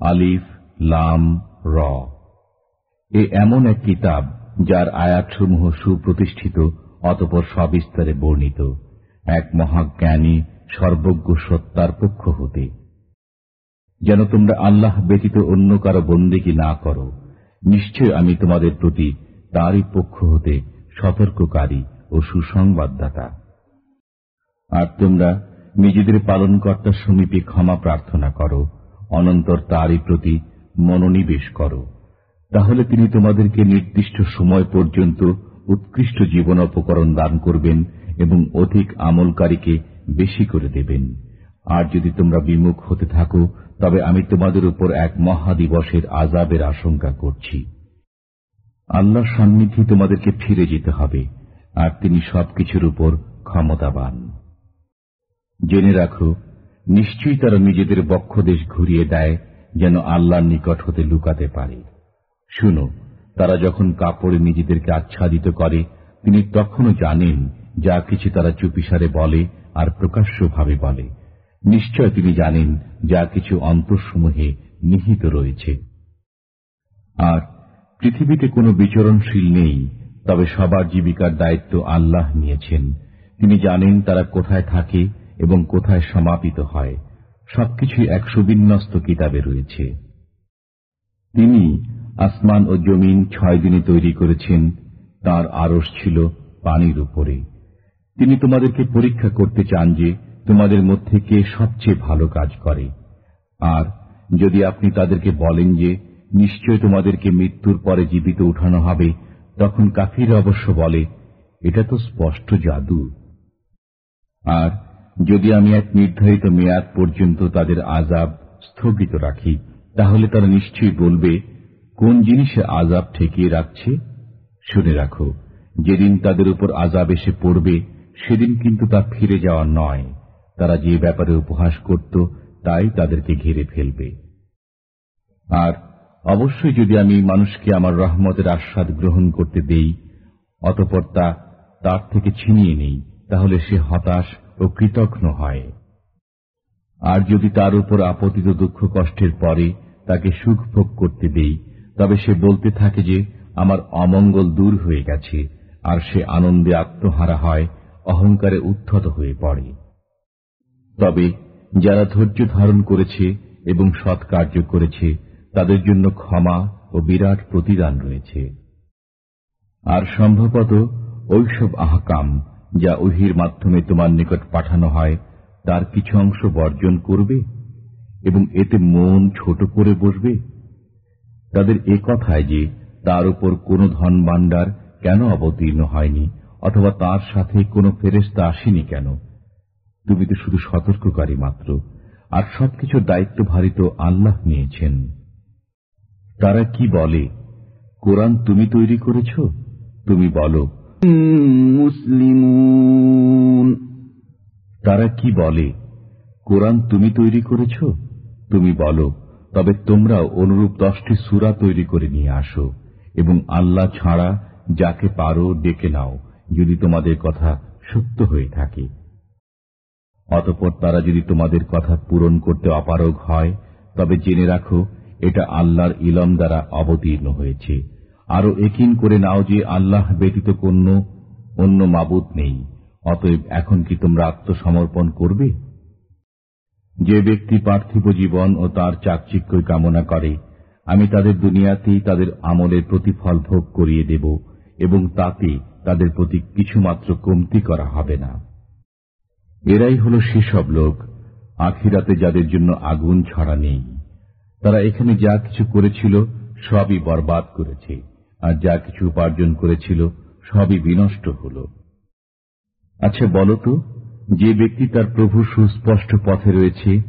আলিফ, লাম, র। এ এমন এক কিতাব যার আয়াতসমূহ সুপ্রতিষ্ঠিত, অতপর সবিস্তারে বর্ণিত। এক মহাজ্ঞানী সর্বজ্ঞ সত্তার পক্ষ হতে। যেন তোমরা আল্লাহ ব্যতীত অন্য কারও বন্দিকে না করো, নিশ্চয় আমি তোমাদের প্রতি তারই পক্ষ হতে সতর্ককারী ও সুসংবাদদাতা। আর তোমরা নিজেদের পালনকর্তার সমীপে ক্ষমা প্রার্থনা করো অনন্তর তারই প্রতি মনোনিবেশ করো। তাহলে তিনি তোমাদেরকে নির্দিষ্ট সময় পর্যন্ত উৎকৃষ্ট জীবন উপকরণ দান করবেন এবং অধিক আমলকারীকে বেশি করে দেবেন। আর যদি তোমরা বিমুখ হতে থাকো, তবে আমি তোমাদের উপর এক মহাদিবসের আজাবের আশঙ্কা করছি। আল্লাহ সান্নিধ্যে তোমাদেরকে ফিরে যেতে হবে, আর তিনি সবকিছুর উপর ক্ষমতাবান। জেনে রাখো নিশ্চয়ই তারা নিজেদের বক্ষদেশ ঘুরিয়ে দেয়, যেন আল্লাহর নিকট হতে লুকাতে পারে। শুনো, তারা যখন কাপড়ে নিজেদেরকে আচ্ছাদিত করে, তিনি তখনও জানেন যা কিছু তারা চুপিসারে বলে আর প্রকাশ্যভাবে বলে। নিশ্চয় তিনি জানেন যা কিছু অন্তঃসমূহে নিহিত রয়েছে। আর পৃথিবীতে কোনো বিচরণশীল নেই, তবে সবার জীবিকার দায়িত্ব আল্লাহ নিয়েছেন। তিনি জানেন তারা কোথায় থাকে এবং কোথায় সমাপিত হয়, সবকিছুই এক সুবিন্যস্ত কিতাবে রয়েছে। তিনি আসমান ও জমিন ছয় দিনে তৈরি করেছেন, তার আরস ছিল পানির উপরে। তিনি তোমাদেরকে পরীক্ষা করতে চান যে তোমাদের মধ্যে কে সবচেয়ে ভালো কাজ করে। আর যদি আপনি তাদেরকে বলেন যে, নিশ্চয় তোমাদেরকে মৃত্যুর পরে জীবিত উঠানো হবে, তখন কাফির অবশ্য বলে, এটা তো স্পষ্ট জাদু। আর যদি আমি এক নির্ধারিত মেয়াদ পর্যন্ত তাদের আজাব স্থগিত রাখি, তাহলে তারা নিশ্চয়ই বলবে, কোন জিনিসে আজাব ঠেকিয়ে রাখছে? শুনে রাখো, যেদিন তাদের উপর আজাব এসে পড়বে, সেদিন কিন্তু তা ফিরে যাওয়া নয়। তারা যে ব্যাপারে উপহাস করত, তাই তাদেরকে ঘিরে ফেলবে। আর অবশ্যই যদি আমি মানুষকে আমার রহমতের আস্বাদ গ্রহণ করতে দেই, অতপর তা তার থেকে ছিনিয়ে নেই, তাহলে সে হতাশ ও কৃতজ্ঞ হয়। আর যদি তার উপর আপতিত দুঃখ কষ্টের পরে তাকে সুখ ভোগ করতে দেই, তবে সে বলতে থাকে যে, আমার অমঙ্গল দূর হয়ে গেছে, আর সে আনন্দে আত্মহারা হয়, অহংকারে উত্থত হয়ে পড়ে। তবে যারা ধৈর্য ধারণ করেছে এবং সৎ কার্য করেছে, তাদের জন্য ক্ষমা ও বিরাট প্রতিদান রয়েছে। আর সম্ভবত ওইসব আহকাম যা ওহির মাধ্যমে তোমার নিকট পাঠানো হয়, তার কিছু অংশ বর্জন করবে এবং এতে মন ছোট করে বসবে। তাদের এ কথায় যে, তার উপর কোন ধন ভাণ্ডার কেন অবতীর্ণ হয়নি, অথবা তার সাথে কোনো ফেরেস্তা আসেনি কেন? তুমি তো শুধু সতর্ককারী মাত্র, আর সবকিছুর দায়িত্বভারিত আল্লাহ নিয়েছেন। তারা কি বলে, কোরআন তুমি তৈরি করেছ? তুমি বলো তারা কি বলে? কোরআন তুমি তৈরি করেছ? তুমি বলো, তবে তোমরাও অনুরূপ দশটি সুরা তৈরি করে নিয়ে আসো, এবং আল্লাহ ছাড়া যাকে পারো ডেকে নাও, যদি তোমাদের কথা সত্য হয়ে থাকে। অতপর তারা যদি তোমাদের কথা পূরণ করতে অপারগ হয়, তবে জেনে রাখো, এটা আল্লাহর ইলম দ্বারা অবতীর্ণ হয়েছে। আরও একিন করে নাও যে আল্লাহ ব্যতীত কোন অন্য মাবুদ নেই, অতএব এখন কি তোমরা আত্মসমর্পণ করবে? যে ব্যক্তি পার্থিব জীবন ও তার চাকচিক্যই কামনা করে, আমি তাদের দুনিয়াতেই তাদের আমলের প্রতিফল ভোগ করিয়ে দেব এবং তাতে তাদের প্রতি কিছুমাত্র কমতি করা হবে না। এরাই হল সেসব লোক, আখিরাতে যাদের জন্য আগুন ছড়া নেই। তারা এখানে যা কিছু করেছিল সবই বরবাদ করেছে। আর যা কিছু উপার্জন করেছিল, সবই বিনষ্ট হল। আচ্ছা বলতো যে ব্যক্তি তার প্রভু সুস্পষ্ট পথে রয়েছে,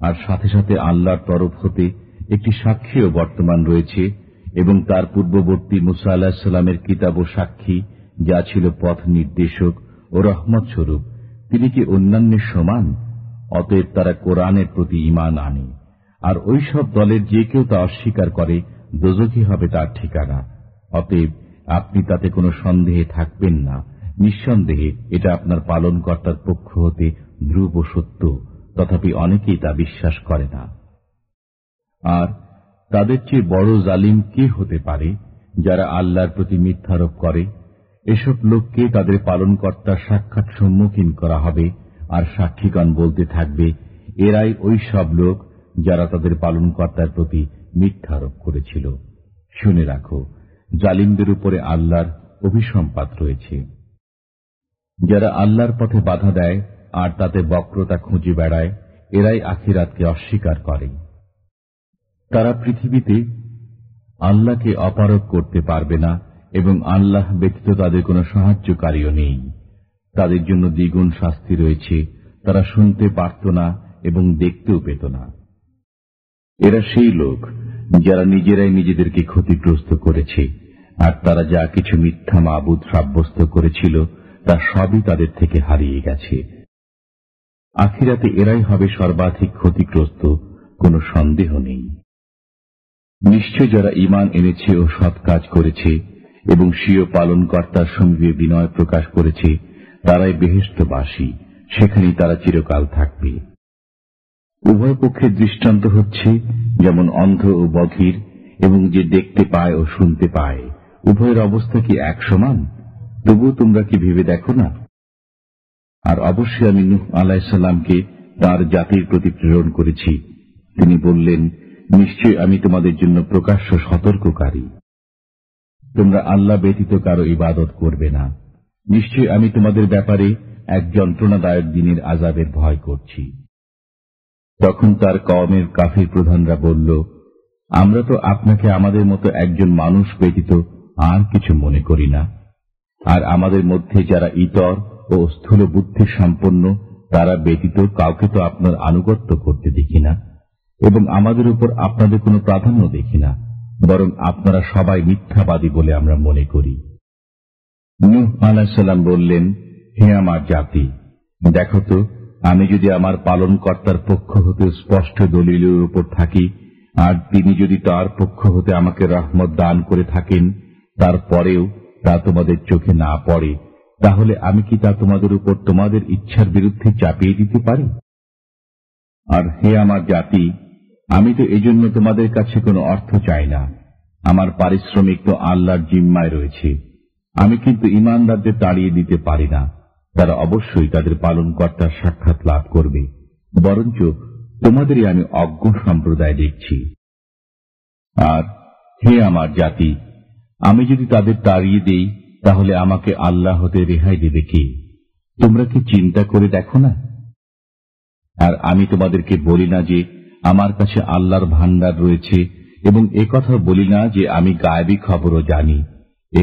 আর সাথে সাথে আল্লাহর তরফ হতে একটি সাক্ষীও বর্তমান রয়েছে, এবং তার পূর্ববর্তী মুসা আল্লাহ সাল্লামের কিতাব ও সাক্ষী, যা ছিল পথ নির্দেশক ও রহমত স্বরূপ, তিনি কি অন্যান্যের সমান? অতএব তারা কোরআনের প্রতি ইমান আনে। আর ওই সব দলের যে কেউ তা অস্বীকার করে দোজকি হবে তার ঠিকানা। অতএব আপনি তাতে কোনো সন্দেহে থাকবেন না। নিঃসন্দেহে এটা আপনার পালনকর্তার পক্ষ হতে ধ্রুব সত্য, তথাপি অনেকেই তা বিশ্বাস করে না। আর তাদের চেয়ে বড় জালিম কে হতে পারে যারা আল্লাহর প্রতি মিথ্যারোপ করে? এসব লোককে তাদের পালনকর্তার সাক্ষাৎ সম্মুখীন করা হবে আর সাক্ষীগণ বলতে থাকবে, এরাই ওই সব লোক যারা তাদের পালনকর্তার প্রতি মিথ্যারোপ করেছিল। শুনে রাখো জালিমদের উপরে আল্লাহর অভিসম্পাত রয়েছে। যারা আল্লাহর পথে বাধা দেয় আর তাতে বক্রতা খুঁজে বেড়ায়, এরাই আখিরাতকে অস্বীকার করে। তারা পৃথিবীতে আল্লাহকে অপারক করতে পারবে না এবং আল্লাহ ব্যতীত তাদের কোনো সাহায্যকারীও নেই। তাদের জন্য দ্বিগুণ শাস্তি রয়েছে, তারা শুনতে পারত না এবং দেখতেও পেত না। এরা সেই লোক যারা নিজেরাই নিজেদেরকে ক্ষতিগ্রস্ত করেছে, আর তারা যা কিছু মিথ্যা মাবুদ সাব্যস্ত করেছিল, তা সবই তাদের থেকে হারিয়ে গেছে। আখিরাতে এরাই হবে সর্বাধিক ক্ষতিগ্রস্ত, কোনো সন্দেহ নেই। নিশ্চয় যারা ইমান এনেছে ও সৎ কাজ করেছে, এবং স্বীয় পালনকর্তার সঙ্গে বিনয় প্রকাশ করেছে, তারাই বেহেস্তবাসী সেখানেই তারা চিরকাল থাকবে। উভয় পক্ষের দৃষ্টান্ত হচ্ছে যেমন অন্ধ ও বধির, এবং যে দেখতে পায় ও শুনতে পায়, উভয়ের অবস্থা কি এক সমান? তবুও তোমরা কি ভেবে দেখো না? আর অবশ্যই আমি নুহ আলাহিসাল্লামকে তার জাতির প্রতি প্রেরণ করেছি। তিনি বললেন নিশ্চয় আমি তোমাদের জন্য প্রকাশ্য সতর্ককারী। তোমরা আল্লাহ ব্যতীত কারও ইবাদত করবে না। নিশ্চয় আমি তোমাদের ব্যাপারে এক যন্ত্রণাদায়ক দিনের আজাবের ভয় করছি। তখন তার কমের কাফির প্রধানরা বলল, আমরা তো আপনাকে আমাদের মতো একজন মানুষ ব্যতীত আর কিছু মনে করি না। আর আমাদের মধ্যে যারা ইতর ও স্থূল বুদ্ধি সম্পন্ন, তারা ব্যতীত কাউকে তো আপনার আনুগত্য করতে দেখি না। এবং আমাদের উপর আপনাদের কোনো প্রাধান্য দেখি না, বরং আপনারা সবাই মিথ্যাবাদী বলে আমরা মনে করি। নুহ আলাহিসাল্লাম বললেন, হে আমার জাতি, দেখো তো আমি যদি আমার পালন কর্তার পক্ষ হতে স্পষ্ট দলিলের উপর থাকি, আর তিনি যদি তার পক্ষ হতে আমাকে রহমত দান করে থাকেন, তারপরেও তা তোমাদের চোখে না পড়ে, তাহলে আমি কি তা তোমাদের উপর তোমাদের ইচ্ছার বিরুদ্ধে চাপিয়ে দিতে পারি? আর হে আমার জাতি, আমি তো এজন্য তোমাদের কাছে কোনো অর্থ চাই না, আমার পারিশ্রমিক তো আল্লাহর জিম্মায় রয়েছে, আমি কিন্তু ইমানদারদের তাড়িয়ে দিতে পারি না। তারা অবশ্যই তাদের পালনকর্তার সাক্ষাৎ লাভ করবে। বরঞ্চ তোমাদেরই আমি অজ্ঞ সম্প্রদায় দেখছি। আর হে আমার জাতি, আমি যদি তাদের তাড়িয়ে দেই, তাহলে আমাকে আল্লাহ হতে রেহাই দেবে কে? তোমরা কি চিন্তা করে দেখো না? আর আমি তোমাদেরকে বলি না যে আমার কাছে আল্লাহর ভান্ডার রয়েছে, এবং কথা বলি না যে আমি গায়েবী খবরও জানি।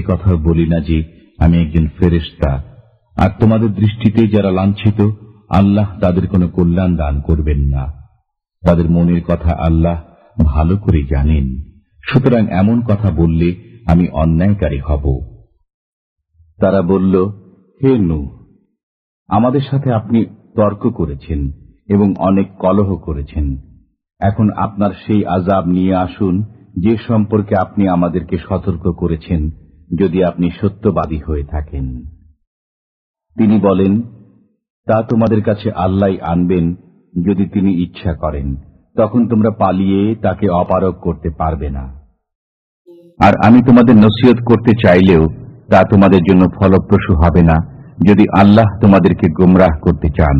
কথা বলি না যে আমি একজন ফেরেস্তা আর তোমাদের দৃষ্টিতে যারা লাঞ্ছিত, আল্লাহ তাদের কোনো কল্যাণ দান করবেন না। তাদের মনের কথা আল্লাহ ভালো করে জানেন। সুতরাং এমন কথা বললে আমি অন্যায়কারী হব। তারা বলল, হে নু আমাদের সাথে আপনি তর্ক করেছেন এবং অনেক কলহ করেছেন। এখন আপনার সেই আজাব নিয়ে আসুন, যে সম্পর্কে আপনি আমাদেরকে সতর্ক করেছেন, যদি আপনি সত্যবাদী হয়ে থাকেন। তিনি বলেন, তা তোমাদের কাছে আল্লাহ আনবেন যদি তিনি ইচ্ছা করেন। তখন তোমরা পালিয়ে তাকে অপারক করতে পারবে না। আর আমি তোমাদের নসিহত করতে চাইলেও তা তোমাদের জন্য ফলপ্রসূ হবে না, যদি আল্লাহ তোমাদেরকে গুমরাহ করতে চান।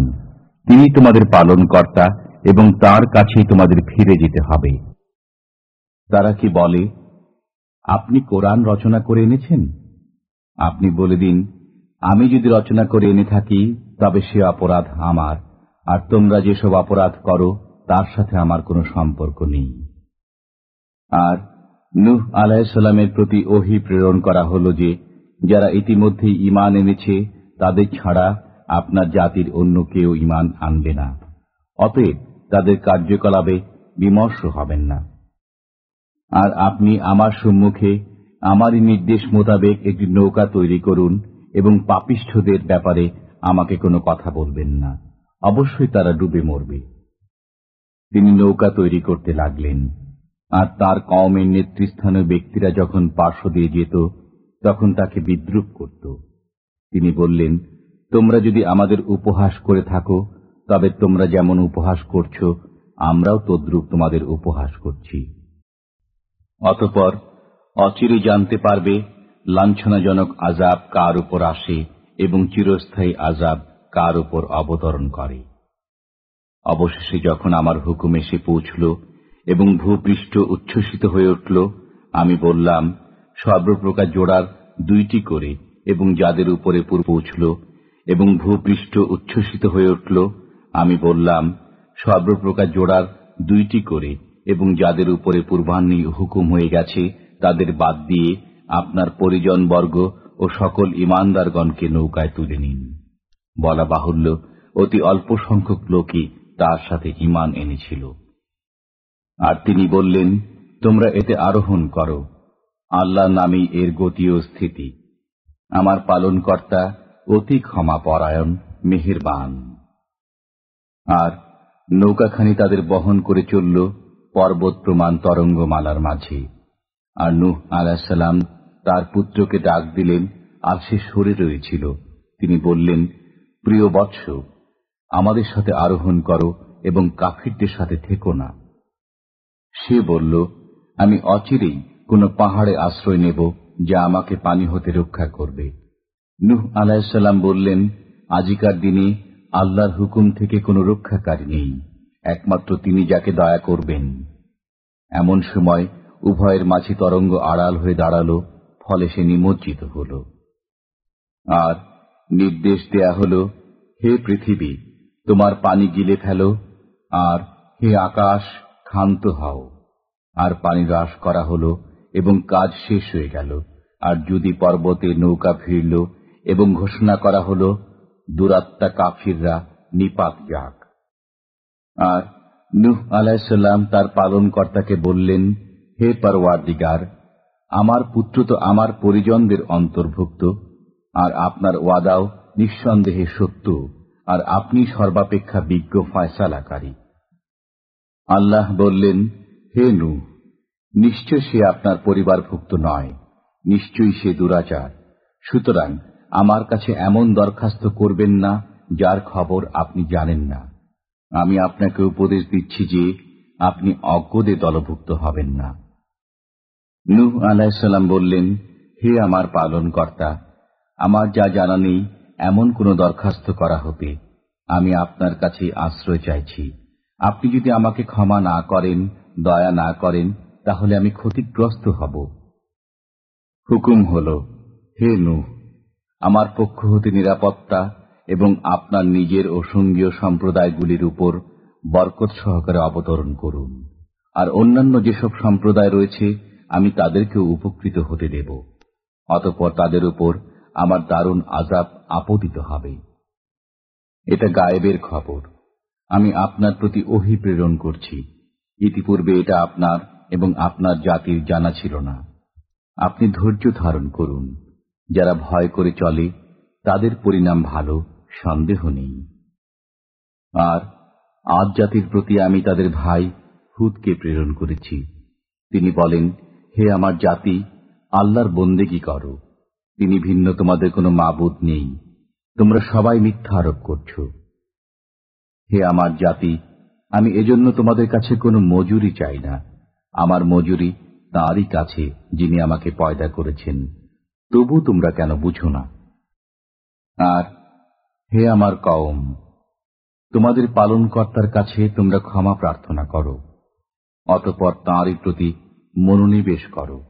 তিনি তোমাদের পালন কর্তা এবং তার কাছেই তোমাদের ফিরে যেতে হবে। তারা কি বলে, আপনি কোরআন রচনা করে এনেছেন? আপনি বলে দিন আমি যদি রচনা করে এনে থাকি, তবে সে অপরাধ আমার। আর তোমরা যেসব অপরাধ করো, তার সাথে আমার কোনো সম্পর্ক নেই। আর নুহ আলাহিসাল্লামের প্রতি ওহি প্রেরণ করা হল যে, যারা ইতিমধ্যে ইমান এনেছে, তাদের ছাড়া আপনার জাতির অন্য কেউ ইমান আনবে না। অতএব তাদের কার্যকলাপে বিমর্ষ হবেন না। আর আপনি আমার সম্মুখে, আমারই নির্দেশ মোতাবেক একটি নৌকা তৈরি করুন এবং পাপিষ্ঠদের ব্যাপারে আমাকে কোনো কথা বলবেন না। অবশ্যই তারা ডুবে মরবে। তিনি নৌকা তৈরি করতে লাগলেন। আর তার কমের নেতৃস্থানীয় ব্যক্তিরা যখন পার্শ্ব দিয়ে যেত, তখন তাকে বিদ্রুপ করত। তিনি বললেন, তোমরা যদি আমাদের উপহাস করে থাকো, তবে তোমরা যেমন উপহাস করছ, আমরাও তদ্রুপ তোমাদের উপহাস করছি। অতপর অচিরে জানতে পারবে লাঞ্ছনাজনক আজাব কার উপর আসে এবং চিরস্থায়ী আজাব কার উপর অবতরণ করে। অবশেষে যখন আমার হুকুম এসে পৌঁছল এবং ভূপৃষ্ঠ উচ্ছ্বসিত হয়ে উঠল, আমি বললাম, সর্বপ্রকার জোড়ার দুইটি করে এবং যাদের উপরে পুর পৌঁছল এবং ভূপৃষ্ঠ উচ্ছ্বসিত হয়ে উঠল, আমি বললাম, সর্বপ্রকার জোড়ার দুইটি করে এবং যাদের উপরে পূর্বাহ্নী হুকুম হয়ে গেছে, তাদের বাদ দিয়ে আপনার পরিজনবর্গ ও সকল ইমানদারগণকে নৌকায় তুলে নিন। বলা বাহুল্য, অতি অল্প সংখ্যক লোকই তার সাথে ইমান এনেছিল। আর তিনি বললেন, তোমরা এতে আরোহণ করো। আল্লাহ নামেই এর গতি ও স্থিতি। আমার পালনকর্তা অতি ক্ষমা পরায়ণ মেহেরবান। আর নৌকাখানি তাদের বহন করে চলল পর্বত প্রমাণ তরঙ্গমালার মাঝে। আর নুহ আলাহাল্লাম তার পুত্রকে ডাক দিলেন, আর সে সরে রয়েছিল। তিনি বললেন, প্রিয় বৎস, আমাদের সাথে আরোহণ করো এবং কাফিরদের সাথে থেকো না। সে বলল, আমি অচিরেই কোন পাহাড়ে আশ্রয় নেব যা আমাকে পানি হতে রক্ষা করবে। নুহ আলাহিসাল্লাম বললেন, আজিকার দিনে আল্লাহর হুকুম থেকে কোনো রক্ষাকারী নেই, একমাত্র তিনি যাকে দয়া করবেন। এমন সময় উভয়ের মাঝে তরঙ্গ আড়াল হয়ে দাঁড়াল ফলে সে নিমজ্জিত হল। আর নির্দেশ দেয়া হল, হে পৃথিবী, তোমার পানি গিলে ফেলো, আর হে আকাশ, ক্ষান্ত হও। আর পানি হ্রাস করা হল, এবং কাজ শেষ হয়ে গেল। আর যদি পর্বতে নৌকা ফিরল এবং ঘোষণা করা হল, দুরাত্মা কাফিররা নিপাত যাক। আর নুহ আলাহিসাল্লাম তার পালনকর্তাকে বললেন, হে পরওয়ারদিগার আমার পুত্র তো আমার পরিজনদের অন্তর্ভুক্ত, আর আপনার ওয়াদাও নিঃসন্দেহে সত্য, আর আপনি সর্বাপেক্ষা বিজ্ঞ ফয়সালাকারী। আল্লাহ বললেন, হে নু নিশ্চয় সে আপনার পরিবারভুক্ত নয়, নিশ্চয়ই সে দুরাচার। সুতরাং আমার কাছে এমন দরখাস্ত করবেন না, যার খবর আপনি জানেন না। আমি আপনাকে উপদেশ দিচ্ছি যে আপনি অজ্ঞদে দলভুক্ত হবেন না। নূহ আলাহিসাল্লাম বললেন, হে আমার পালন কর্তা আমার যা জানা নেই, এমন কোন দরখাস্ত করা হতে আমি আপনার কাছে আশ্রয় চাইছি। আপনি যদি আমাকে ক্ষমা না করেন, দয়া না করেন, তাহলে আমি ক্ষতিগ্রস্ত হব। হুকুম হল, হে নূহ, আমার পক্ষ হতে নিরাপত্তা এবং আপনার নিজের ও সঙ্গীয় সম্প্রদায়গুলির উপর বরকত সহকারে অবতরণ করুন। আর অন্যান্য যেসব সম্প্রদায় রয়েছে আমি তাদেরকেও উপকৃত হতে দেব। অতপর তাদের উপর আমার দারুণ আজাব আপতিত হবে। এটা গায়েবের খবর। আমি আপনার প্রতি ওহি প্রেরণ করছি। ইতিপূর্বে এটা আপনার এবং আপনার জাতির জানা ছিল না। আপনি ধৈর্য ধারণ করুন। যারা ভয় করে চলে, তাদের পরিণাম ভালো, সন্দেহ নেই। আর আজ জাতির প্রতি আমি তাদের ভাই হুদকে প্রেরণ করেছি। তিনি বলেন হে আমার জাতি, আল্লাহর বন্দেগি করো। তিনি ভিন্ন তোমাদের কোনো মাবুদ নেই। তোমরা সবাই মিথ্যা আরোপ করছ। হে আমার জাতি, আমি এজন্য তোমাদের কাছে কোনো মজুরি চাই না। আমার মজুরি তাঁরই কাছে, যিনি আমাকে পয়দা করেছেন। তবু তোমরা কেন বুঝো না? আর, হে আমার কওম, তোমাদের পালনকর্তার কাছে তোমরা ক্ষমা প্রার্থনা করো। অতপর তাঁরই প্রতি মনোনিবেশ করো।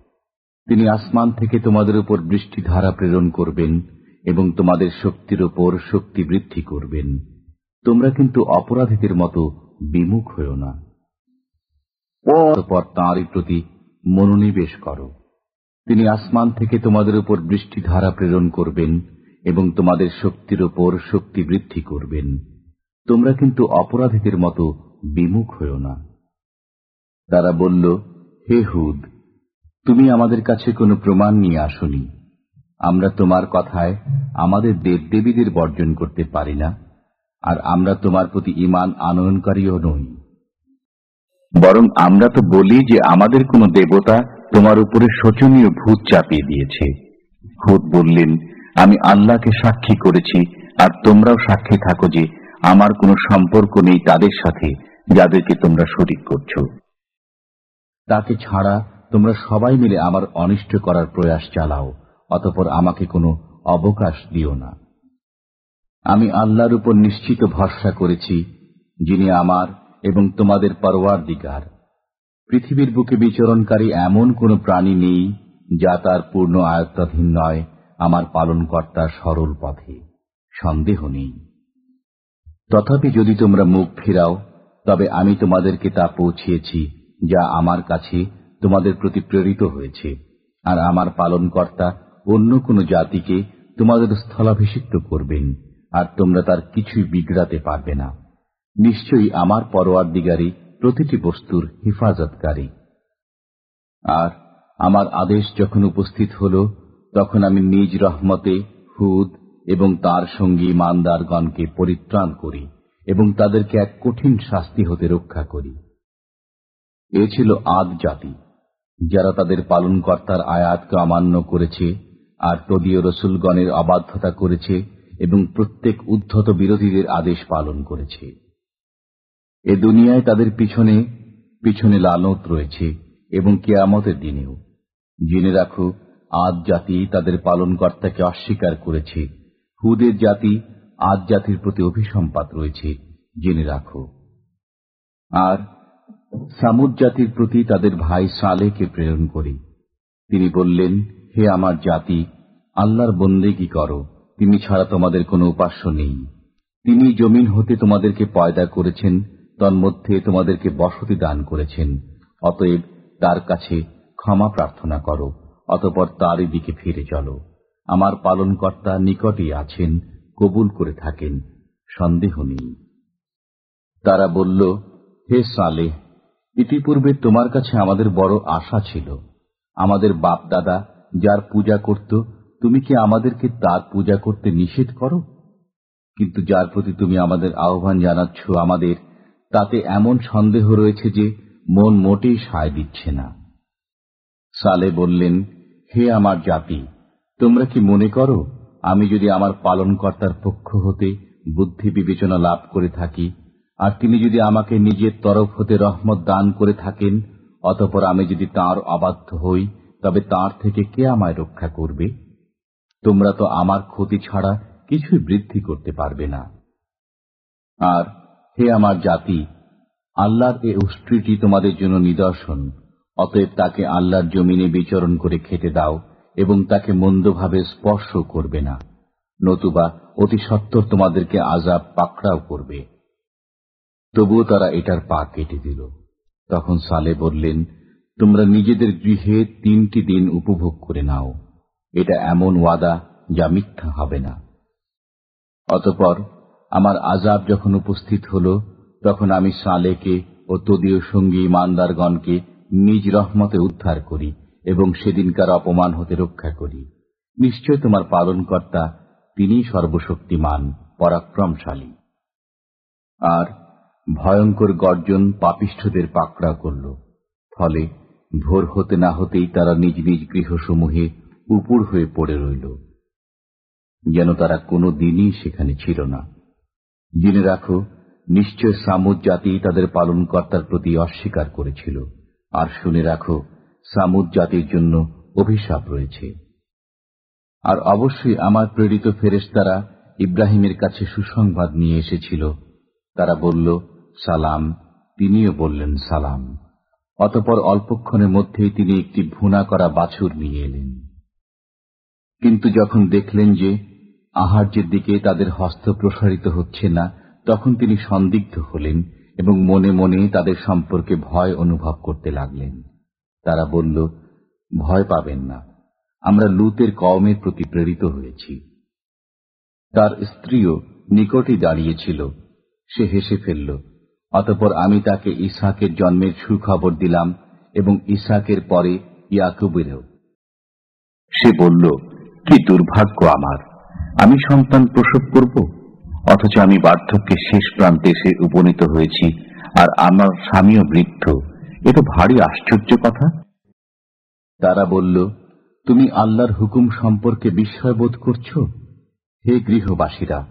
তিনি আসমান থেকে তোমাদের উপর বৃষ্টিধারা প্রেরণ করবেন এবং তোমাদের শক্তির উপর শক্তি বৃদ্ধি করবেন। তোমরা কিন্তু অপরাধীদের মতো বিমুখ হও না। অতপর তাঁরই প্রতি মনোনিবেশ করো। তিনি আসমান থেকে তোমাদের উপর বৃষ্টিধারা প্রেরণ করবেন এবং তোমাদের শক্তির উপর শক্তি বৃদ্ধি করবেন। তোমরা কিন্তু অপরাধীদের মতো বিমুখ হও না। তারা বলল হে হুদ, তুমি আমাদের কাছে কোনো প্রমাণ নিয়ে আসনি। আমরা তোমার কথায় আমাদের দেবদেবীদের বর্জন করতে পারি না, আর আমরা তোমার প্রতি ইমান আনয়নকারীও নই। বরং আমরা তো বলি যে আমাদের কোনো দেবতা তোমার উপরে শোচনীয় ভূত চাপিয়ে দিয়েছে। হুদ বললেন, আমি আল্লাহকে সাক্ষী করেছি, আর তোমরাও সাক্ষী থাকো যে আমার কোনো সম্পর্ক নেই তাদের সাথে যাদেরকে তোমরা শরিক করছ। তাকে ছাড়া তোমরা সবাই মিলে আমার অনিষ্ট করার প্রয়াস চালাও, অতপর আমাকে কোনো অবকাশ দিও না। আমি আল্লাহর উপর নিশ্চিত ভরসা করেছি, যিনি আমার এবং তোমাদের পরওয়ার দিগার পৃথিবীর বুকে বিচরণকারী এমন কোন প্রাণী নেই, যা তার পূর্ণ আয়ত্তাধীন নয়, আমার পালনকর্তার সরল পথে। সন্দেহ নেই। তথাপি যদি তোমরা মুখ ফিরাও, তবে আমি তোমাদেরকে তা পৌঁছিয়েছি যা আমার কাছে তোমাদের প্রতি প্রেরিত হয়েছে, আর আমার পালনকর্তা অন্য কোন জাতিকে তোমাদের স্থলাভিষিক্ত করবেন, আর তোমরা তার কিছুই বিগড়াতে পারবে না। নিশ্চয়ই আমার পরোয়ার দিগারী প্রতিটি বস্তুর হেফাজতকারী। আর আমার আদেশ যখন উপস্থিত হল, তখন আমি নিজ রহমতে হুদ এবং তার সঙ্গী মানদারগণকে পরিত্রাণ করি এবং তাদেরকে এক কঠিন শাস্তি হতে রক্ষা করি। এ ছিল আদ জাতি, যারা তাদের পালনকর্তার আয়াতকে অমান্য করেছে আর তদীয় রসুলগণের অবাধ্যতা করেছে এবং প্রত্যেক উদ্ধত বিরোধীদের আদেশ পালন করেছে। এ দুনিয়ায় তাদের পিছনে পিছনে লালত রয়েছে এবং কেয়ামতের দিনেও। জেনে রাখো, আদ জাতি তাদের পালনকর্তাকে অস্বীকার করেছে। হুদের জাতি আদ জাতির প্রতি অভিসম্পাত রয়েছে, জেনে রাখো। আর সামুদ জাতির প্রতি তাদের ভাই সালেকে প্রেরণ করি। তিনি বললেন, হে আমার জাতি, আল্লাহর বন্দেগী করো? তিনি ছাড়া তোমাদের কোনো উপাস্য নেই। তিনি জমিন হতে তোমাদেরকে পয়দা করেছেন, তন্মধ্যে তোমাদেরকে বসতি দান করেছেন। অতএব তার কাছে ক্ষমা প্রার্থনা করো, অতপর তারই দিকে ফিরে চলো। আমার পালনকর্তা নিকটই আছেন, কবুল করে থাকেন, সন্দেহ নেই। তারা বলল, হে সালেহ ইতিপূর্বে তোমার কাছে আমাদের বড় আশা ছিল। আমাদের বাপ দাদা যার পূজা করত, তুমি কি আমাদেরকে তার পূজা করতে নিষেধ করো? কিন্তু যার প্রতি তুমি আমাদের আহ্বান জানাচ্ছ আমাদের, তাতে এমন সন্দেহ রয়েছে যে মন মোটেই সায় দিচ্ছে না। সালে বললেন, হে আমার জাতি, তোমরা কি মনে করো, আমি যদি আমার পালনকর্তার পক্ষ হতে বুদ্ধি বিবেচনা লাভ করে থাকি আর তিনি যদি আমাকে নিজের তরফ হতে রহমত দান করে থাকেন, অতপর আমি যদি তার অবাধ্য হই, তবে তার থেকে কে আমায় রক্ষা করবে? তোমরা তো আমার ক্ষতি ছাড়া কিছুই বৃদ্ধি করতে পারবে না। আর হে আমার জাতি, আল্লাহর এ উষ্ট্রিটি তোমাদের জন্য নিদর্শন, অতএব তাকে আল্লাহর জমিনে বিচরণ করে খেতে দাও এবং তাকে মন্দভাবে স্পর্শ করবে না, নতুবা অতি সত্তর তোমাদেরকে আজাব পাকড়াও করবে। তবুও তারা এটার পা কেটে দিল। তখন সালে বললেন, তোমরা নিজেদের গৃহে তিনটি দিন উপভোগ করে নাও। এটা এমন ওয়াদা যা মিথ্যা হবে না। অতপর আমার আজাব যখন উপস্থিত হল, তখন আমি সালেকে ও তদীয় সঙ্গী ইমানদারগণকে নিজ রহমতে উদ্ধার করি এবং সেদিনকার অপমান হতে রক্ষা করি। নিশ্চয় তোমার পালনকর্তা তিনি সর্বশক্তিমান, পরাক্রমশালী। আর ভয়ঙ্কর গর্জন পাপিষ্ঠদের পাকড়া করল, ফলে ভোর হতে না হতেই তারা নিজ নিজ গৃহসমূহে উপুর হয়ে পড়ে রইল। যেন তারা কোনো দিনই সেখানে ছিল না। জেনে রাখো, নিশ্চয় সামুদ জাতি তাদের পালনকর্তার প্রতি অস্বীকার করেছিল। আর শুনে রাখো, সামুদ জাতির জন্য অভিশাপ রয়েছে। আর অবশ্যই আমার প্রেরিত ফেরেশতারা ইব্রাহিমের কাছে সুসংবাদ নিয়ে এসেছিল। তারা বলল সালাম, তিনিও বললেন সালাম। অতপর অল্পক্ষণের মধ্যেই তিনি একটি ভুনা করা বাছুর নিয়ে এলেন। কিন্তু যখন দেখলেন যে আহার্যের দিকে তাদের হস্ত প্রসারিত হচ্ছে না, তখন তিনি সন্দিগ্ধ হলেন এবং মনে মনে তাদের সম্পর্কে ভয় অনুভব করতে লাগলেন। তারা বলল, ভয় পাবেন না। আমরা লুতের কওমের প্রতি প্রেরিত হয়েছি। তার স্ত্রীও নিকটই দাঁড়িয়েছিল সে হেসে ফেলল অতপর আমি তাকে ইসাকের জন্মের সুখবর দিলাম এবং ইসাকের পরে ইয়াকুবেরও সে বলল কি দুর্ভাগ্য আমার। আমি সন্তান প্রসব করব অথচ আমি বার্ধক্যের শেষ প্রান্তে এসে উপনীত হয়েছি আর আমার স্বামীও বৃদ্ধ। এ তো ভারী আশ্চর্য কথা। তারা বলল তুমি আল্লাহর হুকুম সম্পর্কে বিস্ময় বোধ করছ? হে গৃহবাসীরা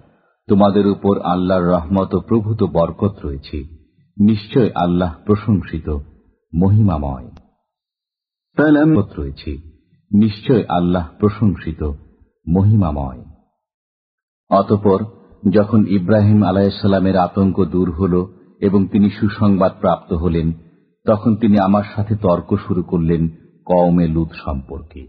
তোমাদের উপর আল্লাহর রহমত ও প্রভূত বরকত রয়েছে। নিশ্চয় আল্লাহ প্রশংসিত মহিমাময়। রয়েছে নিশ্চয় আল্লাহ প্রশংসিত মহিমাময়। অতপর যখন ইব্রাহিম আলাইসালামের আতঙ্ক দূর হল এবং তিনি সুসংবাদ প্রাপ্ত হলেন তখন তিনি আমার সাথে তর্ক শুরু করলেন কওমে লুত সম্পর্কে।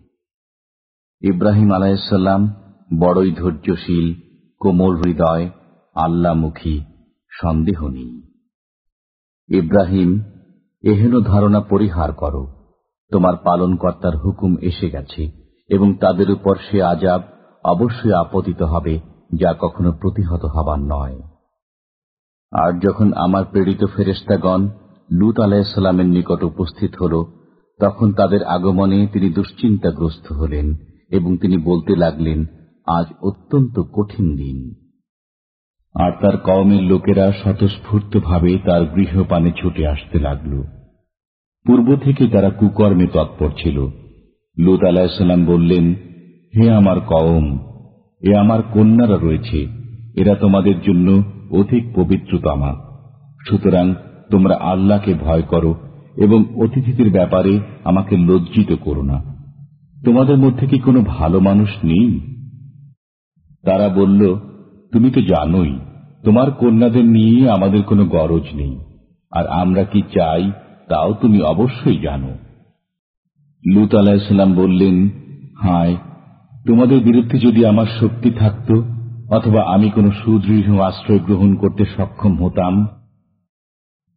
ইব্রাহিম আলাইসাল্লাম বড়ই ধৈর্যশীল কোমল হৃদয় আল্লামুখী সন্দেহ নেই। ইব্রাহিম, এহেন ধারণা পরিহার করো। তোমার পালনকর্তার হুকুম এসে গেছে, এবং তাদের উপর সে আজাব অবশ্যই আপতিত হবে, যা কখনো প্রতিহত হবার নয়। আর যখন আমার প্রেরিত ফেরেস্তাগণ লুত আলাইসাল্লামের নিকট উপস্থিত হল, তখন তাদের আগমনে তিনি দুশ্চিন্তাগ্রস্ত হলেন, এবং তিনি বলতে লাগলেন, আজ অত্যন্ত কঠিন দিন। আর তার কওমের লোকেরা স্বতঃস্ফূর্তভাবে তার গৃহপানে ছুটে আসতে লাগল। পূর্ব থেকে তারা কুকর্মে তৎপর ছিল, লুত আলাহিসাল্লাম বললেন, হে আমার কওম, এ আমার কন্যারা রয়েছে, এরা তোমাদের জন্য অধিক পবিত্রতমা। সুতরাং তোমরা আল্লাহকে ভয় করো এবং অতিথিদের ব্যাপারে আমাকে লজ্জিত করো না। তোমাদের মধ্যে কি কোনো ভালো মানুষ নেই? তারা বলল, তুমি তো জানোই তোমার কন্যাদের নিয়ে আমাদের কোনো গরজ নেই। আর আমরা কি চাই, তাও তুমি অবশ্যই জানো। লুত আলাহিসাল্লাম বললেন, হায়, তোমাদের বিরুদ্ধে যদি আমার শক্তি থাকত, অথবা আমি কোনো সুদৃঢ় আশ্রয় গ্রহণ করতে সক্ষম হতাম?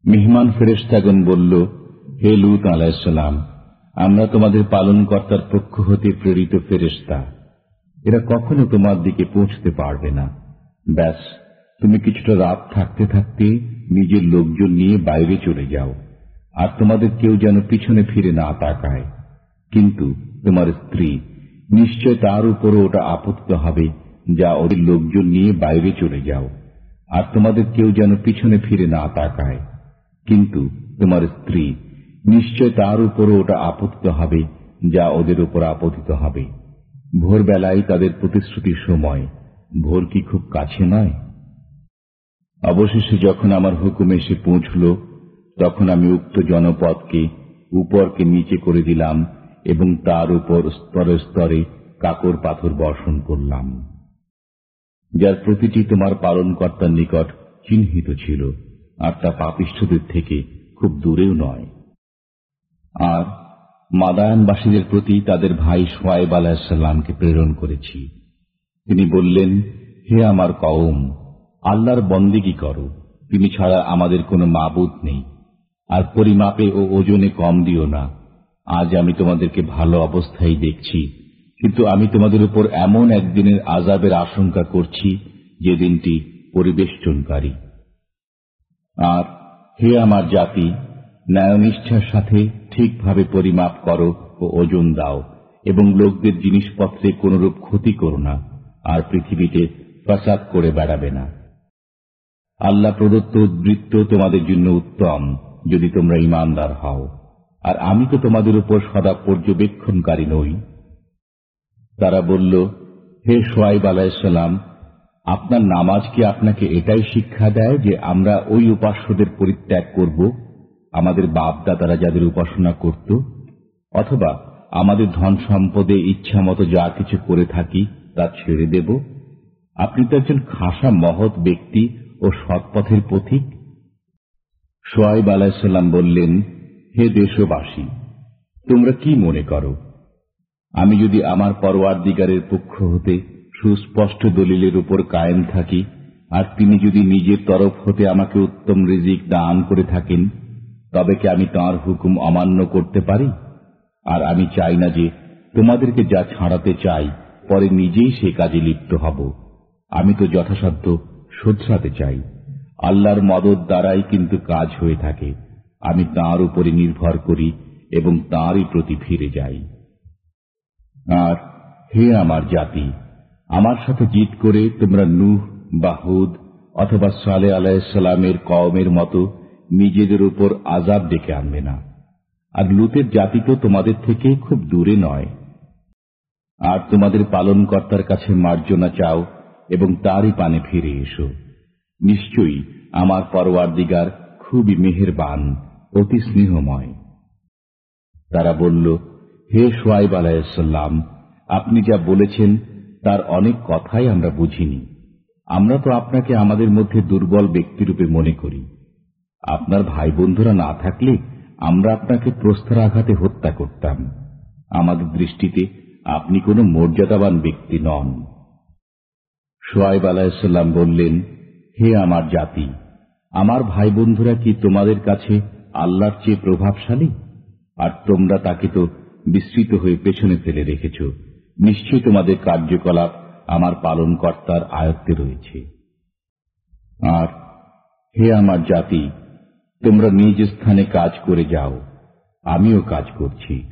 মেহমান ফেরেস্তাগন বলল, হে লুত আলাহিসাল্লাম আমরা তোমাদের পালনকর্তার পক্ষ হতে প্রেরিত ফেরেস্তা এরা কখনো তোমার দিকে পৌঁছতে পারবে না। ব্যাস তুমি কিছুটা রাত থাকতে থাকতে নিজের লোকজন নিয়ে বাইরে চলে যাও, আর তোমাদের কেউ যেন পিছনে ফিরে না তাকায়। কিন্তু তোমার স্ত্রী নিশ্চয় তার উপরও ওটা আপত্ত হবে যা ওদের লোকজন নিয়ে বাইরে চলে যাও, আর তোমাদের কেউ যেন পিছনে ফিরে না তাকায়। কিন্তু তোমার স্ত্রী নিশ্চয় তার উপরও ওটা আপত্ত হবে যা ওদের উপর আপতিত হবে। ভোরবেলায় তাদের প্রতিশ্রুতির সময়, ভোর কি খুব কাছে নয়? অবশেষে যখন আমার হুকুম এসে পৌঁছল, তখন আমি উক্ত জনপদকে উপরকে নিচে করে দিলাম এবং তার উপর স্তরে স্তরে কাকর পাথর বর্ষণ করলাম, যার প্রতিটি তোমার পালনকর্তার নিকট চিহ্নিত ছিল, আর তা পাপিষ্ঠদের থেকে খুব দূরেও নয়। আর মাদায়নবাসীদের প্রতি তাদের ভাই সোয়াইব আলাহিসাল্লামকে প্রেরণ করেছি। তিনি বললেন, হে আমার কওম আল্লাহর বন্দিগি করো? তিনি ছাড়া আমাদের কোনো মাবুদ নেই। আর পরিমাপে ও ওজনে কম দিও না। আজ আমি তোমাদেরকে ভালো অবস্থায় দেখছি। কিন্তু আমি তোমাদের উপর এমন একদিনের আজাবের আশঙ্কা করছি যে দিনটি পরিবেষ্টনকারী। আর হে আমার জাতি, ন্যায়নিষ্ঠার সাথে ঠিকভাবে পরিমাপ করো ও ওজন দাও, এবং লোকদের জিনিসপত্রে কোনরূপ ক্ষতি করো না, আর পৃথিবীতে প্রসাদ করে বেড়াবে না। আল্লাহ প্রদত্ত উদ্বৃত্ত তোমাদের জন্য উত্তম, যদি তোমরা ইমানদার হও। আর আমি তো তোমাদের উপর সদা পর্যবেক্ষণকারী নই। তারা বলল, হে সোয়াইব আলাইসাল্লাম আপনার নামাজ কি আপনাকে এটাই শিক্ষা দেয় যে আমরা ওই উপাস্যদের পরিত্যাগ করব, আমাদের বাপদাদারা যাদের উপাসনা করত? অথবা আমাদের ধন সম্পদে ইচ্ছা মতো যা কিছু করে থাকি তা ছেড়ে দেব? আপনি তো একজন খাসা মহৎ ব্যক্তি ও সৎপথের পথিক? সোয়াইব আলাহিসাল্লাম বললেন, হে দেশবাসী, তোমরা কি মনে করো? আমি যদি আমার পরওয়ার দিগারের পক্ষ হতে সুস্পষ্ট দলিলের উপর কায়েম থাকি, আর তিনি যদি নিজের তরফ হতে আমাকে উত্তম রিজিক দান করে থাকেন, তবে কি আমি তাঁর হুকুম অমান্য করতে পারি? আর আমি চাই না যে তোমাদেরকে যা ছাড়াতে চাই, পরে নিজেই সে কাজে লিপ্ত হব। আমি তো যথাসাধ্য শোধরাতে চাই। আল্লাহর মদত দ্বারাই কিন্তু কাজ হয়ে থাকে। আমি তাঁর উপরে নির্ভর করি এবং তাঁরই প্রতি ফিরে যাই। আর হে আমার জাতি, আমার সাথে জিত করে তোমরা নূহ, বাহুদ অথবা সালে আলাইসালামের কওমের মতো নিজেদের উপর আজাব ডেকে আনবে না। আর লুতের জাতি তো তোমাদের থেকে খুব দূরে নয়। আর তোমাদের পালনকর্তার কাছে মার্জনা চাও এবং তারই পানে ফিরে এসো। নিশ্চয়ই আমার পরওয়ার দিগার খুবই মেহেরবান, অতি স্নেহময়। তারা বলল, হে সোয়াইব আলাইসাল্লাম আপনি যা বলেছেন, তার অনেক কথাই আমরা বুঝিনি। আমরা তো আপনাকে আমাদের মধ্যে দুর্বল ব্যক্তিরূপে মনে করি। আপনার ভাই বন্ধুরা না থাকলে আমরা আপনাকে প্রস্তরাঘাতে হত্যা করতাম। আমাদের দৃষ্টিতে আপনি কোনো মর্যাদাবান ব্যক্তি নন। সোয়াইব আলাহিসাল্লাম বললেন, হে আমার জাতি, আমার ভাই বন্ধুরা কি তোমাদের কাছে আল্লাহর চেয়ে প্রভাবশালী? আর তোমরা তাকে তো বিস্তৃত হয়ে পেছনে ফেলে রেখেছ। নিশ্চয়ই তোমাদের কার্যকলাপ আমার পালনকর্তার আয়ত্তে রয়েছে। আর, হে আমার জাতি, তোমরা নিজ স্থানে কাজ করে যাও, আমিও কাজ করছি।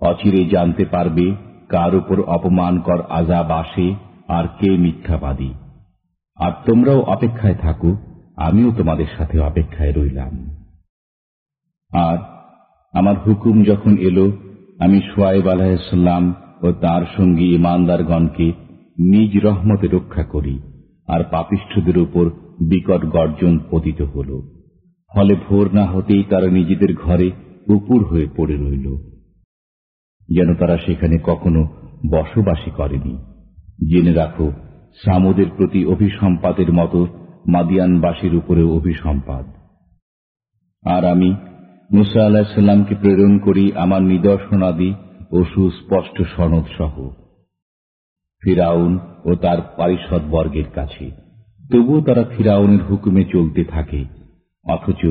অচিরে জানতে পারবে কার উপর অপমানকর আজাব আসে আর কে মিথ্যাবাদী? আর তোমরাও অপেক্ষায় থাকো, আমিও তোমাদের সাথে অপেক্ষায় রইলাম। আর আমার হুকুম যখন এলো, আমি সোয়াইব আলাহিসাল্লাম ও তার সঙ্গী ইমানদারগণকে নিজ রহমতে রক্ষা করি, আর পাপিষ্ঠদের উপর বিকট গর্জন পতিত হল। ফলে ভোর না হতেই তারা নিজেদের ঘরে উপুর হয়ে পড়ে রইল। যেন তারা সেখানে কখনো বসবাসী করেনি। জেনে রাখো, সামুদের প্রতি অভিসম্পাদের মতো মাদিয়ানবাসীর উপরেও অভিসম্পাদ আর আমি মুসা আলাহিসাল্লামকে প্রেরণ করি আমার নিদর্শনাদি ও সুস্পষ্ট সনদ সহ ফিরাউন ও তার পারিষদ বর্গের কাছে। তবুও তারা ফিরাউনের হুকুমে চলতে থাকে, অথচ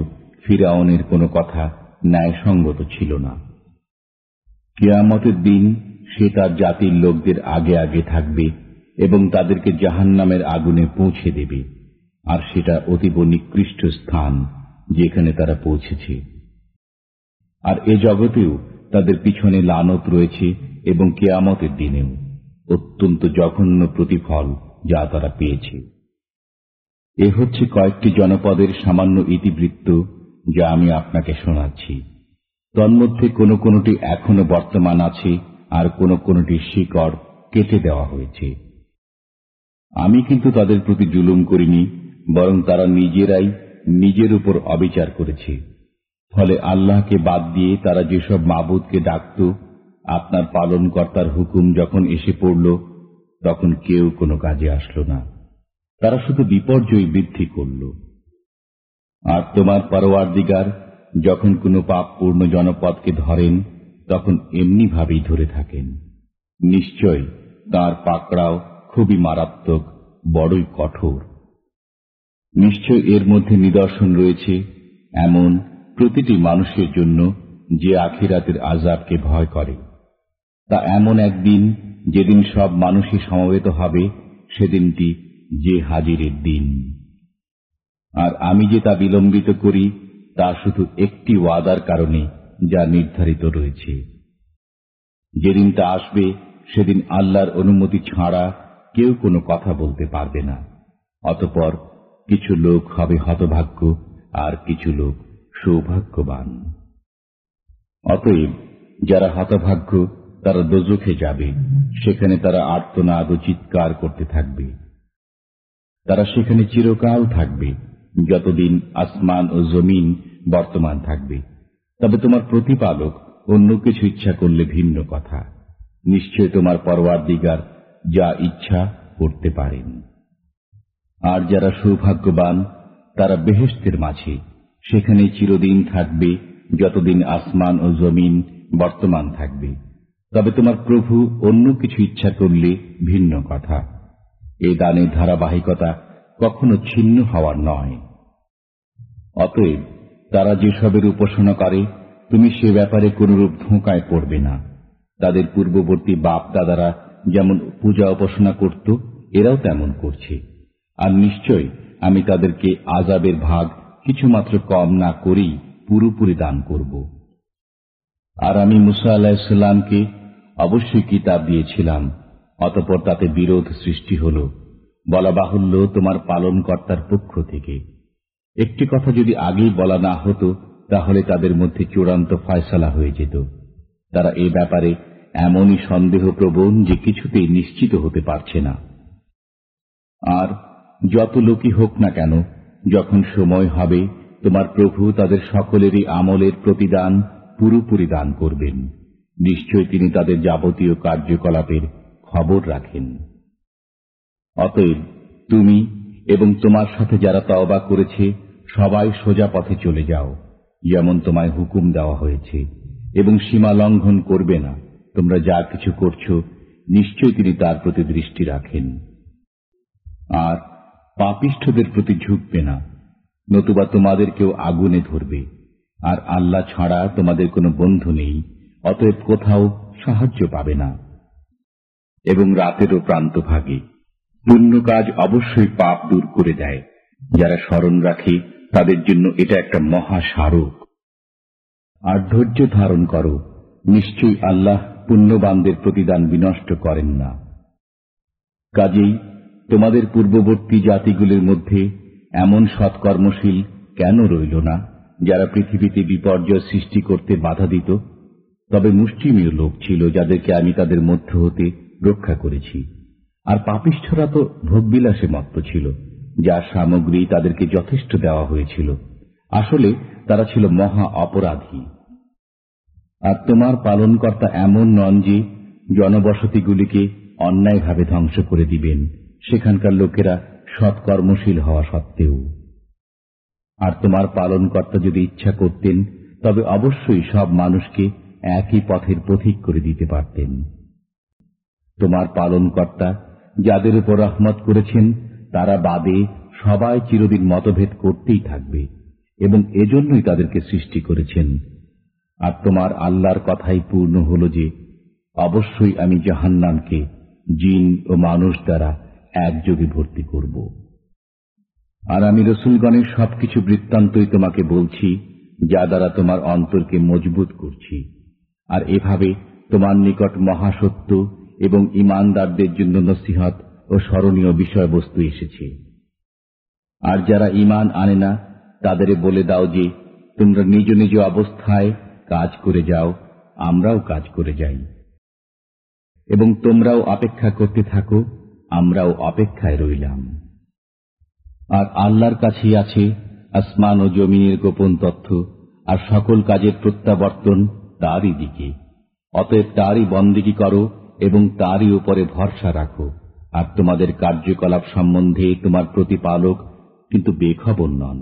ফিরাউনের কোনো কথা ন্যায়সঙ্গত ছিল না। কেয়ামতের দিন সে তার জাতির লোকদের আগে আগে থাকবে এবং তাদেরকে জাহান নামের আগুনে পৌঁছে দেবে। আর সেটা অতীব নিকৃষ্ট স্থান যেখানে তারা পৌঁছেছে। আর এ জগতেও তাদের পিছনে লানত রয়েছে এবং কেয়ামতের দিনেও অত্যন্ত জঘন্য প্রতিফল যা তারা পেয়েছে। এ হচ্ছে কয়েকটি জনপদের সামান্য ইতিবৃত্ত যা আমি আপনাকে শোনাচ্ছি। তন্মধ্যে কোনো কোনোটি এখনও বর্তমান আছে আর কোনো কোনোটি শিকড় কেটে দেওয়া হয়েছে। আমি কিন্তু তাদের প্রতি জুলুম করিনি, বরং তারা নিজেরাই নিজের উপর অবিচার করেছে। ফলে আল্লাহকে বাদ দিয়ে তারা যেসব মাবুদকে ডাকত, আপনার পালনকর্তার হুকুম যখন এসে পড়ল, তখন কেউ কোনো কাজে আসলো না। তারা শুধু বিপর্যয় বৃদ্ধি করল। আর তোমার পরোয়ার দিগার যখন কোনো পাপপূর্ণ জনপদকে ধরেন তখন এমনি ভাবেই ধরে থাকেন। নিশ্চয় তার পাকড়াও খুবই মারাত্মক, বড়ই কঠোর। নিশ্চয় এর মধ্যে নিদর্শন রয়েছে এমন প্রতিটি মানুষের জন্য যে আখিরাতের আজাবকে ভয় করে। তা এমন একদিন যেদিন সব মানুষই সমবেত হবে, সেদিনটি যে হাজিরের দিন। আর আমি যে তা বিলম্বিত করি, তা শুধু একটি ওয়াদার কারণে যা নির্ধারিত রয়েছে। যেদিন তা আসবে, সেদিন আল্লাহর অনুমতি ছাড়া কেউ কোনো কথা বলতে পারবে না। অতপর কিছু লোক হবে হতভাগ্য, আর কিছু লোক সৌভাগ্যবান। অতএব যারা হতভাগ্য, তারা দোজখে যাবে। সেখানে তারা আর্তনাদ ও চিৎকার করতে থাকবে। তারা সেখানে চিরকাল থাকবে, যতদিন আসমান ও জমিন বর্তমান থাকবে। তবে তোমার প্রতিপালক অন্য কিছু ইচ্ছা করলে ভিন্ন কথা। নিশ্চয় তোমার পরওয়ার দিগার যা ইচ্ছা করতে পারেন। আর যারা সৌভাগ্যবান, তারা বেহেস্তের মাঝে। সেখানে চিরদিন থাকবে যতদিন আসমান ও জমিন বর্তমান থাকবে। তবে তোমার প্রভু অন্য কিছু ইচ্ছা করলে ভিন্ন কথা। এ দানের ধারাবাহিকতা কখনো ছিন্ন হওয়ার নয়। অতএব তারা যেসবের উপাসনা করে তুমি সে ব্যাপারে কোনরূপ ধোঁকায় পড়বে না। তাদের পূর্ববর্তী বাপ দাদারা যেমন পূজা উপাসনা করত, এরাও তেমন করছে। আর নিশ্চয় আমি তাদেরকে আজাবের ভাগ কিছুমাত্র কম না করেই পুরোপুরি দান করব। আর আমি মুসা আলাহিসাল্লামকে অবশ্যই কিতাব দিয়েছিলাম, অতপর তাতে বিরোধ সৃষ্টি হল। বলা বাহুল্য তোমার পালনকর্তার পক্ষ থেকে। একটি কথা যদি আগেই বলা না হতো, তাহলে তাদের মধ্যে চূড়ান্ত ফয়সলা হয়ে যেত। তারা এ ব্যাপারে এমনই সন্দেহপ্রবণ যে কিছুতেই নিশ্চিত হতে পারছে না। আর যত লোকই হোক না কেন, যখন সময় হবে, তোমার প্রভু তাদের সকলেরই আমলের প্রতিদান পুরোপুরি দান করবেন। নিশ্চয় তিনি তাদের যাবতীয় কার্যকলাপের খবর রাখেন। অতএব তুমি এবং তোমার সাথে যারা তওবা করেছে, সবাই সোজা পথে চলে যাও, যেমন তোমায় হুকুম দেওয়া হয়েছে, এবং সীমা লঙ্ঘন করবে না। তোমরা যা কিছু করছ নিশ্চয় তিনি তার প্রতি দৃষ্টি রাখেন। আর পাপিষ্ঠদের প্রতি ঝুঁকবে না, নতুবা তোমাদেরকেও আগুনে ধরবে, আর আল্লাহ ছাড়া তোমাদের কোনো বন্ধু নেই, অতএব কোথাও সাহায্য পাবে না, এবং রাতেরও প্রান্ত ভাগে পুণ্য কাজ অবশ্যই পাপ দূর করে দেয়। যারা স্মরণ রাখে, তাদের জন্য এটা একটা মহা স্মারক আর ধৈর্য ধারণ করো, নিশ্চয়ই আল্লাহ পুণ্যবানদের প্রতিদান বিনষ্ট করেন না। কাজেই তোমাদের পূর্ববর্তী জাতিগুলির মধ্যে এমন সৎকর্মশীল কেন রইল না, যারা পৃথিবীতে বিপর্যয় সৃষ্টি করতে বাধা দিত? তবে মুষ্টিমীয় লোক ছিল যাদেরকে আমি তাদের মধ্য হতে রক্ষা করেছি। আর পাপিষ্ঠরা তো ভোগবিলাসে মত্ত ছিল যার সামগ্রী তাদেরকে যথেষ্ট দেওয়া হয়েছিল। আসলে তারা ছিল মহা অপরাধী। আর তোমার পালনকর্তা এমন নন যে জনবসতিগুলিকে অন্যায়ভাবে ধ্বংস করে দিবেন, সেখানকার লোকেরা সৎকর্মশীল হওয়া সত্ত্বেও। আর তোমার পালনকর্তা যদি ইচ্ছা করতেন, তবে অবশ্যই সব মানুষকে একই পথের পথিক করে দিতে পারতেন। তোমার পালনকর্তা যাদের উপর রহমত করেছেন, তারা বাদে সবাই চিরদিন মতভেদ করতেই থাকবে এবং এজন্যই তাদেরকে সৃষ্টি করেছেন। আর তোমার আল্লাহর কথাই পূর্ণ হল যে, অবশ্যই আমি জাহান্নামকে জিন ও মানুষ দ্বারা একযোগে ভর্তি করব। আর আমি রসুলগণের সবকিছু বৃত্তান্তই তোমাকে বলছি, যা দ্বারা তোমার অন্তরকে মজবুত করছি। আর এভাবে তোমার নিকট মহাসত্য এবং ইমানদারদের জন্য নসিহত ও স্মরণীয় বিষয়বস্তু এসেছে। আর যারা ইমান আনে না, তাদের বলে দাও যে, তোমরা নিজ নিজ অবস্থায় কাজ করে যাও, আমরাও কাজ করে যাই। এবং তোমরাও অপেক্ষা করতে থাকো, আমরাও অপেক্ষায় রইলাম। আর আল্লাহর কাছেই আছে আসমান ও জমিনের গোপন তথ্য, আর সকল কাজের প্রত্যাবর্তন তারই দিকে। অতএব তারই বন্দিগি করো এবং তারই উপরে ভরসা রাখো। আর তোমাদের কার্যকলাপ সম্বন্ধে তোমার প্রতিপালক কিন্তু বেখবর নন।